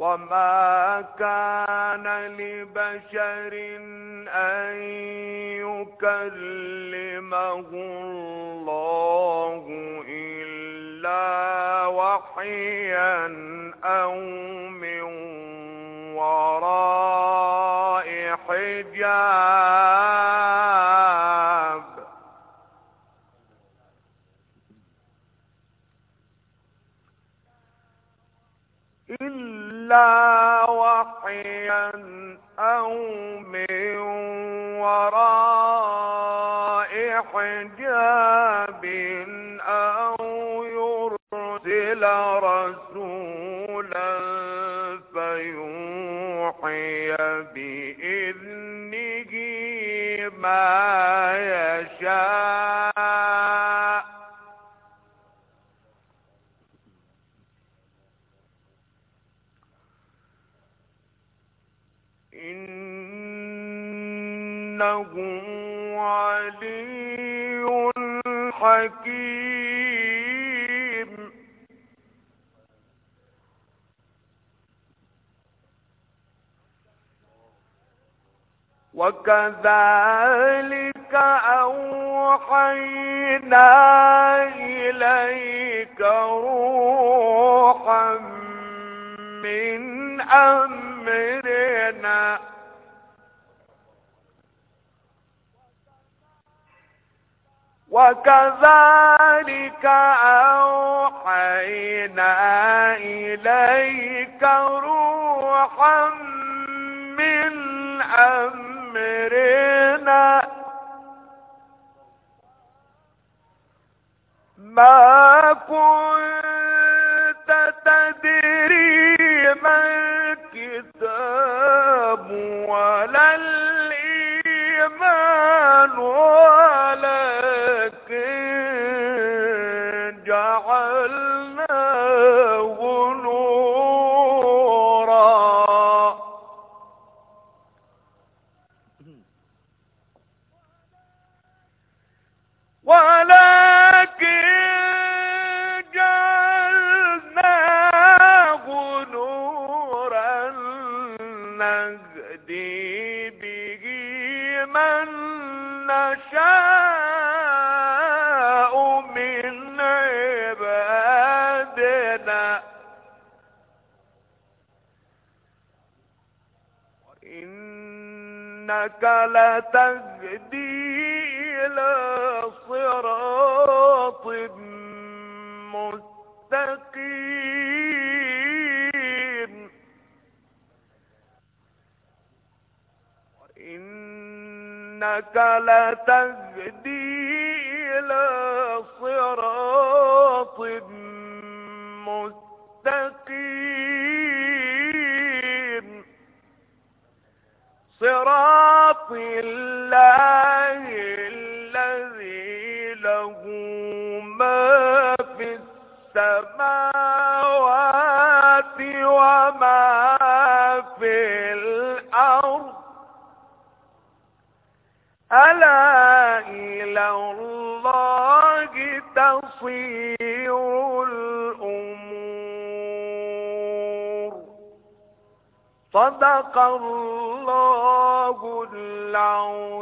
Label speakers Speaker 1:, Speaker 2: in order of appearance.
Speaker 1: وما كان لبشر أن يكلمه الله إلا وحيا أو من وراء حجاب إلا وحيا أو من وراء حجاب أو يرسل رسولا فيوحي بإذنه ما يشاء. إنه علي حكيم. وكذلك أوحينا إليك روحا من أمرنا وكذلك أوحينا إليك روحا من أمرنا. ما كنت تدري ما الكتاب ولا به من نشاء من عبادنا. إنك لتهدي إلى صراط مستقيم. إنك لتهدي إلى صراط مستقيم. صراط الله الذي له ما في السماوات وما في ألا إلى الله تصير الأمور. صدق الله العظيم.